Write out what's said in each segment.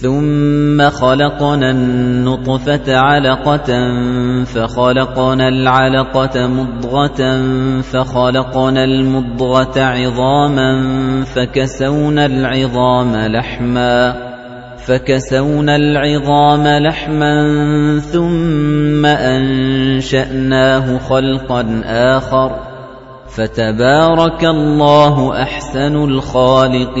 ثُمَّ خَلَقْنَا النُّطْفَةَ عَلَقَةً فَخَلَقْنَا الْعَلَقَةَ مُضْغَةً فَخَلَقْنَا الْمُضْغَةَ عِظَامًا فَكَسَوْنَا الْعِظَامَ لَحْمًا فَكَسَوْنَا الْعِظَامَ لَحْمًا ثُمَّ أَنشَأْنَاهُ خَلْقًا آخَرَ فَتَبَارَكَ اللَّهُ أَحْسَنُ الْخَالِقِينَ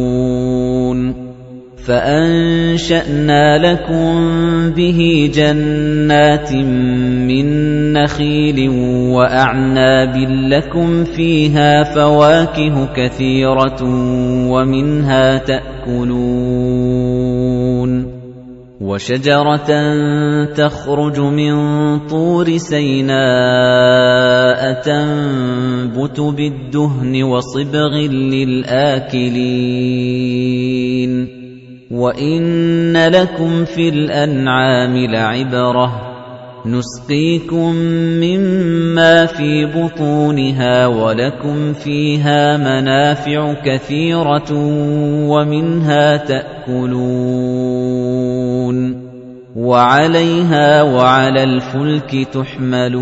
فَأَنشَأْنَا لَكُم بِهِ جَنَّاتٍ مِّن نَّخِيلٍ وَأَعْنَابٍ لَّكُمْ فِيهَا فَوَاكِهُ كَثِيرَةٌ وَمِنْهَا تَأْكُلُونَ وَشَجَرَةً تَخْرُجُ مِن طُورِ سَيْنَاءَ تَنبُتُ بِالدُّهْنِ وَصِبْغٍ لِّلْآكِلِينَ وَإِنَّ لَكُمْ فِي الْأَنْعَامِ لَعِبْرَةً نُسْقِيكُم مِّمَّا فِي بُطُونِهَا وَلَكُمْ فِيهَا مَنَافِعُ كَثِيرَةٌ وَمِنْهَا تَأْكُلُونَ وَعَلَيْهَا وَعَلَى الْفُلْكِ تُحْمَلُونَ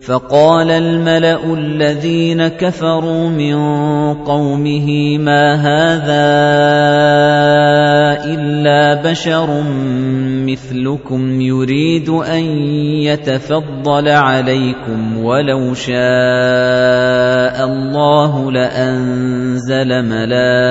فَقَالَ الْمَلَأُ الَّذِينَ كَفَرُوا مِن قَوْمِهِ مَا هَٰذَا إِلَّا بَشَرٌ مِّثْلُكُمْ يُرِيدُ أَن يَتَفَضَّلَ عَلَيْكُمْ وَلَوْ شَاءَ اللَّهُ لَأَنزَلَ مَلَائِكَةً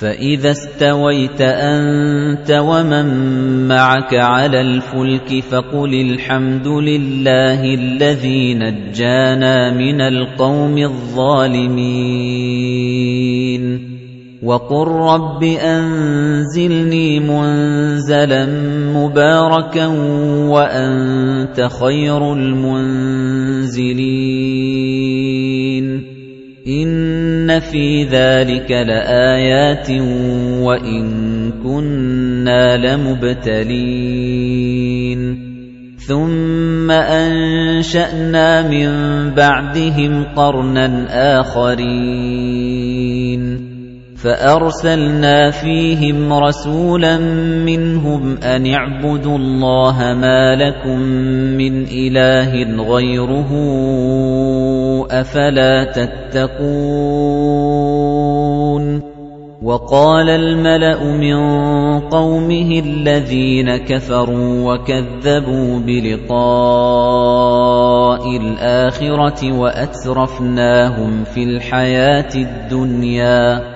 فَإِذَا اسْتَوَيْتَ أَنتَ وَمَن مَّعَكَ عَلَى الْفُلْكِ فَقُلِ الْحَمْدُ لِلَّهِ الَّذِي نَجَّانَا مِنَ الْقَوْمِ الظَّالِمِينَ. وَقُل رَّبِّ أَنزِلْنِي مُنزَلًا مُبَارَكًا وَأَنتَ خَيْرُ الْمُنزِلِينَ. إِنَّ فِي ذَلِكَ لَآيَاتٍ وَإِن كُنَّا لَمُبْتَلِينَ ثُمَّ أَنشَأْنَا مِن بَعْدِهِمْ قَرْنًا آخَرِينَ فَأَرْسَلْنَا فِيهِمْ رَسُولًا مِّنْهُمْ أَنِ اعْبُدُوا اللَّهَ مَا لَكُم مِّنْ إِلَٰهٍ غَيْرُهُ أَفَلَا تَتَّقُونَ وَقَالَ الْمَلَأُ مِن قَوْمِهِ الَّذِينَ كَفَرُوا وَكَذَّبُوا بِلِقَاءِ الْآخِرَةِ وَأَتْرَفْنَاهُمْ فِي الْحَيَاةِ الدُّنْيَا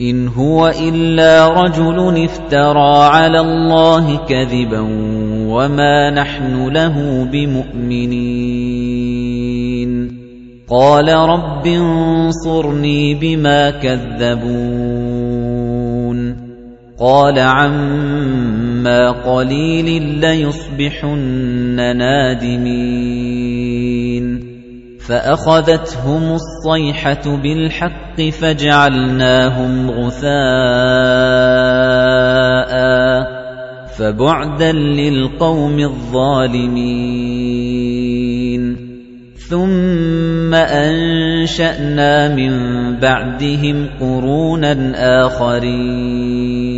إِنْ هُوَ إِلَّا رَجُلٌ افْتَرَىٰ عَلَى اللَّهِ كَذِبًا وَمَا نَحْنُ لَهُ بِمُؤْمِنِينَ. قَالَ رَبِّ انصُرْنِي بِمَا كَذَّبُونِ. قَالَ عَمَّا قَلِيلٍ لَّيُصْبِحُنَّ نَادِمِينَ. فَأَخَذَتْهُمُ الصَّيْحَةُ بِالْحَقِّ فَجَعَلْنَاهُمْ غُثَاءً فَبُعْدًا لِّلْقَوْمِ الظَّالِمِينَ. ثُمَّ أَنشَأْنَا مِن بَعْدِهِمْ قُرُونًا آخَرِينَ.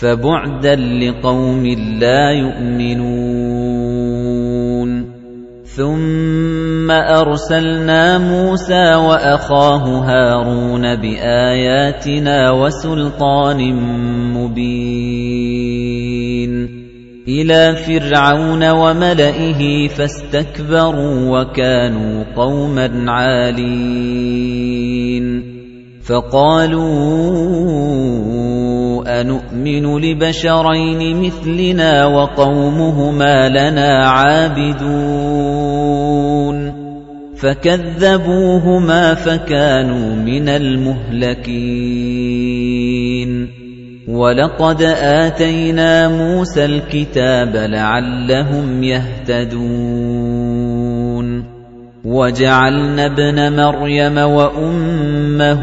فَبُعْدًا لِّقَوْمٍ لَّا يُؤْمِنُونَ. ثُمَّ أَرْسَلْنَا مُوسَىٰ وَأَخَاهُ هَارُونَ بِآيَاتِنَا وَسُلْطَانٍ مُّبِينٍ. إِلَىٰ فِرْعَوْنَ وَمَلَئِهِ فَاسْتَكْبَرُوا وَكَانُوا قَوْمًا عَالِينَ. فَقَالُوا أَنُؤْمِنُ لِبَشَرَيْنِ مِثْلِنَا وَقَوْمُهُمَا لَنَا عَابِدُونَ فَكَذَّبُوهُمَا فَكَانُوا مِنَ الْمُهْلَكِينَ وَلَقَدْ آتَيْنَا مُوسَى الْكِتَابَ لَعَلَّهُمْ يَهْتَدُونَ وَجَعَلْنَا ابْنَ مَرْيَمَ وَأُمَّهُ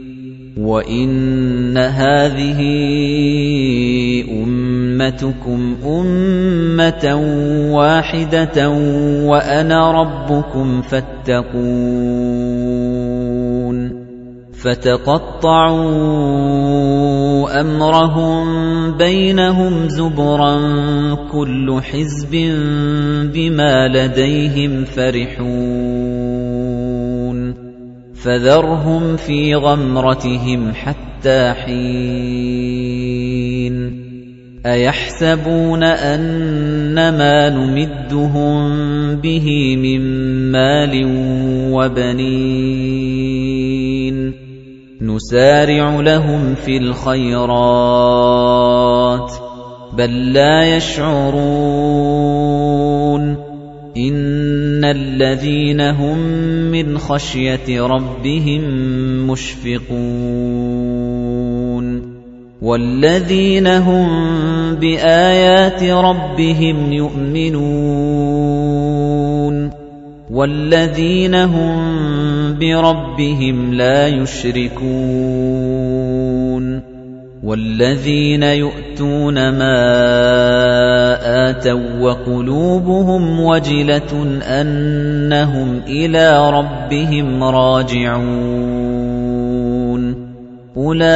وَإِنَّ هَٰذِهِ أُمَّتُكُمْ أُمَّةً وَاحِدَةً وَأَنَا رَبُّكُمْ فَاتَّقُونِ فَتَقَطَّعُوا أَمْرَهُم بَيْنَهُمْ زُبُرًا ۖ كُلُّ حِزْبٍ بِمَا لَدَيْهِمْ فَرِحُونَ فَذَرْهُمْ فِي غَمْرَتِهِمْ حَتَّىٰ حِينٍ. أَيَحْسَبُونَ أَنَّمَا نُمِدُّهُم بِهِ مِن مَّالٍ وَبَنِينَ. نُسَارِعُ لَهُمْ فِي الْخَيْرَاتِ بَل لَّا يَشْعُرُونَ. إِنَّ الَّذِينَ هُم مِّنْ خَشْيَةِ رَبِّهِم مُّشْفِقُونَ وَالَّذِينَ هُم بِآيَاتِ رَبِّهِمْ يُؤْمِنُونَ وَالَّذِينَ هُم بِرَبِّهِمْ لَا يُشْرِكُونَ وَالَّذِينَ يُؤْتُونَ مَا آتَوا وَقُلُوبُهُمْ وَجِلَةٌ أَنَّهُمْ إِلَىٰ رَبِّهِمْ رَاجِعُونَ. أُولَئِكَ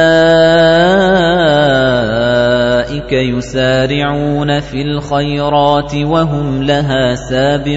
يُسَارِعُونَ فِي الْخَيْرَاتِ وَهُمْ لَهَا سَابِقُونَ.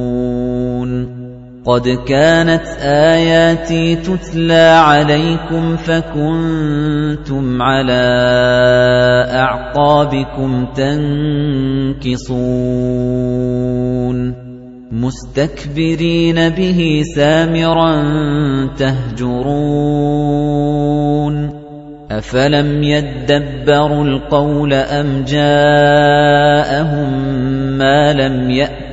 قَدْ كَانَتْ آيَاتِي تُتْلَىٰ عَلَيْكُمْ فَكُنتُمْ عَلَىٰ أَعْقَابِكُمْ تَنكِصُونَ مُسْتَكْبِرِينَ بِهِ سَامِرًا تَهْجُرُونَ أَفَلَمْ يَدَّبَّرُوا الْقَوْلَ أَمْ جَاءَهُم مَّا لَمْ يَأْتِ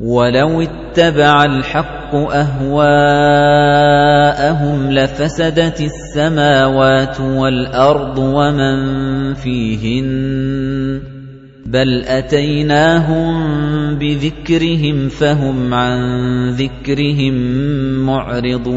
وَلَوِ اتَّبَعَ الْحَقُّ أَهْوَاءَهُمْ لَفَسَدَتِ السَّمَاوَاتُ وَالْأَرْضُ وَمَن فِيهِنَّ بَلْ أَتَيْنَاهُم بِذِكْرِهِمْ فَهُمْ عَن ذِكْرِهِم مُّعْرِضُونَ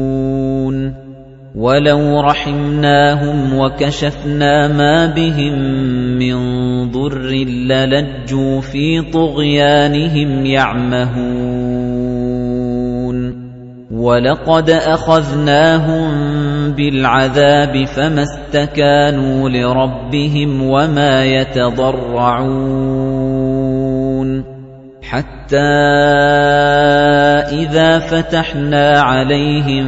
وَلَوْ رَحِمْنَاهُمْ وَكَشَفْنَا مَا بِهِم مِّن ضُرٍّ لَّلَجُّوا فِي طُغْيَانِهِمْ يَعْمَهُونَ وَلَقَدْ أَخَذْنَاهُم بِالْعَذَابِ فَمَا اسْتَكَانُوا لِرَبِّهِمْ وَمَا يَتَضَرَّعُونَ حَتَّى إِذَا فَتَحْنَا عَلَيْهِم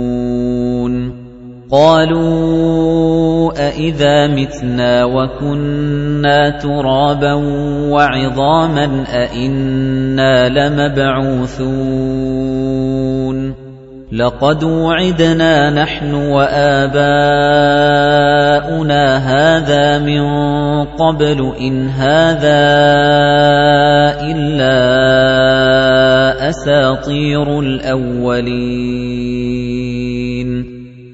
قَالُوا أَإِذَا مِتْنَا وَكُنَّا تُرَابًا وَعِظَامًا أَإِنَّا لَمَبْعُوثُونَ لَقَدْ وُعِدْنَا نَحْنُ وَآبَاؤُنَا هَذَا مِن قَبْلُ إِنْ هَذَا إِلَّا أَسَاطِيرُ الْأَوَّلِينَ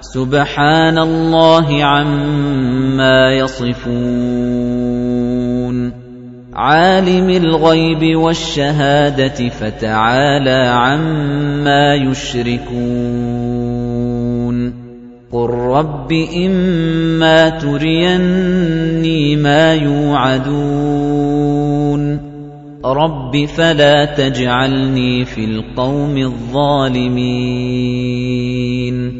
سُبْحَانَ اللَّهِ عَمَّا يَصِفُونَ. عَالِمِ الْغَيْبِ وَالشَّهَادَةِ فَتَعَالَىٰ عَمَّا يُشْرِكُونَ. قُل رَّبِّ إِمَّا تُرِيَنِّي مَا يُوعَدُونَ. رَبِّ فَلَا تَجْعَلْنِي فِي الْقَوْمِ الظَّالِمِينَ.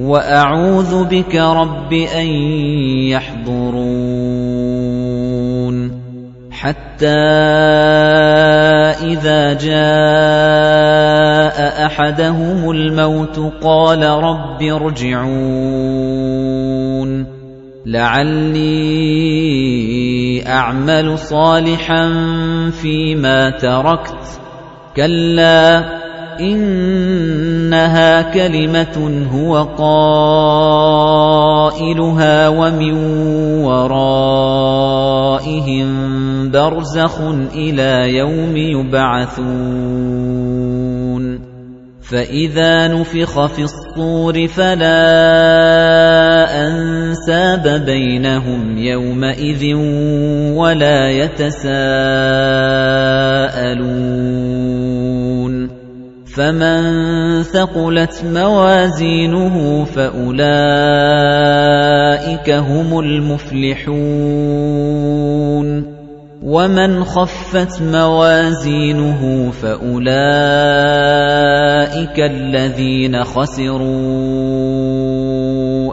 وَأَعُوذُ بِكَ رَبِّ أَن يَحْضُرُونِ. حَتَّى إِذَا جَاءَ أَحَدَهُمُ الْمَوْتُ قَالَ رَبِّ ارْجِعُونِ. لَعَلِّي أَعْمَلُ صَالِحًا فِيمَا تَرَكْتُ. كَلَّا إِنَّهَا كَلِمَةٌ هُوَ قَائِلُهَا وَمِن وَرَائِهِم بَرْزَخٌ إِلَىٰ يَوْمِ يُبْعَثُونَ. فَإِذَا نُفِخَ فِي الصُّورِ فَلَا أَنسَابَ بَيْنَهُمْ يَوْمَئِذٍ وَلَا يَتَسَاءَلُونَ. فَمَن ثَقُلَتْ مَوَازِينُهُ فَأُولَٰئِكَ هُمُ الْمُفْلِحُونَ وَمَنْ خَفَّتْ مَوَازِينُهُ فَأُولَٰئِكَ الَّذِينَ خَسِرُوا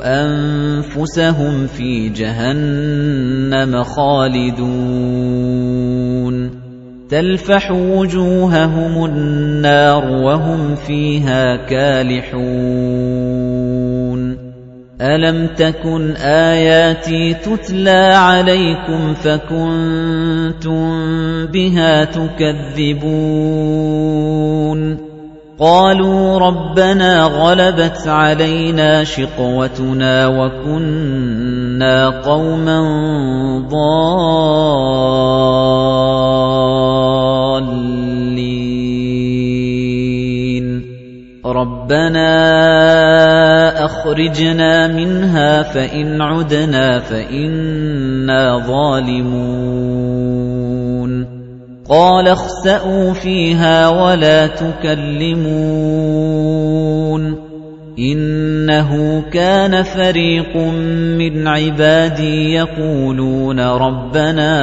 أَنفُسَهُمْ فِي جَهَنَّمَ خَالِدُونَ تَلْفَحُ وُجُوهَهُمُ النَّارُ وَهُمْ فِيهَا كَالِحُونَ. أَلَمْ تَكُنْ آيَاتِي تُتْلَى عَلَيْكُمْ فَكُنتُم بِهَا تُكَذِّبُونَ؟ قَالُوا رَبَّنَا غَلَبَتْ عَلَيْنَا شِقْوَتُنَا وَكُنَّا قَوْمًا ضَالِّينَ. رَبَّنَا أَخْرِجْنَا مِنْهَا فَإِنْ عُدْنَا فَإِنَّا ظَالِمُونَ. قَالَ اخْسَئُوا فِيهَا وَلَا تُكَلِّمُونِ. إِنَّهُ كَانَ فَرِيقٌ مِّنْ عِبَادِي يَقُولُونَ رَبَّنَا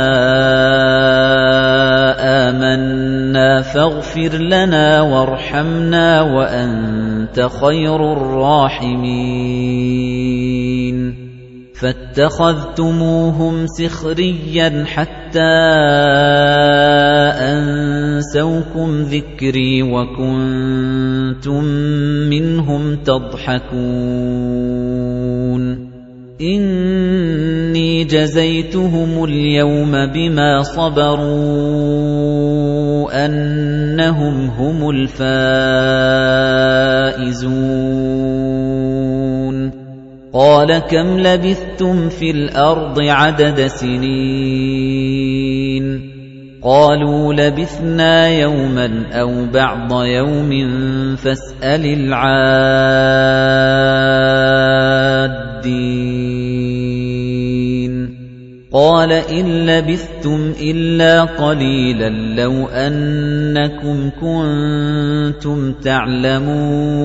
آمَنَّا فَاغْفِرْ لَنَا وَارْحَمْنَا وَأَنتَ خَيْرُ الرَّاحِمِينَ. فَاتَّخَذْتُمُوهُمْ سِخْرِيًّا حَتَّى أَنسَوْكُمْ ذِكْرِي وَكُنتُم مِّنْهُمْ تَضْحَكُونَ. إِنِّي جَزَيْتُهُمُ الْيَوْمَ بِمَا صَبَرُوا أَنَّهُمْ هُمُ الْفَائِزُونَ. قَالَ كَمْ لَبِثْتُمْ فِي الْأَرْضِ عَدَدَ سِنِينَ قَالُوا لَبِثْنَا يَوْمًا أَوْ بَعْضَ يَوْمٍ فَاسْأَلِ الْعَادِّينَ قَالَ إِن لَّبِثْتُمْ إِلَّا قَلِيلًا لَّوْ أَنَّكُمْ كُنتُمْ تَعْلَمُونَ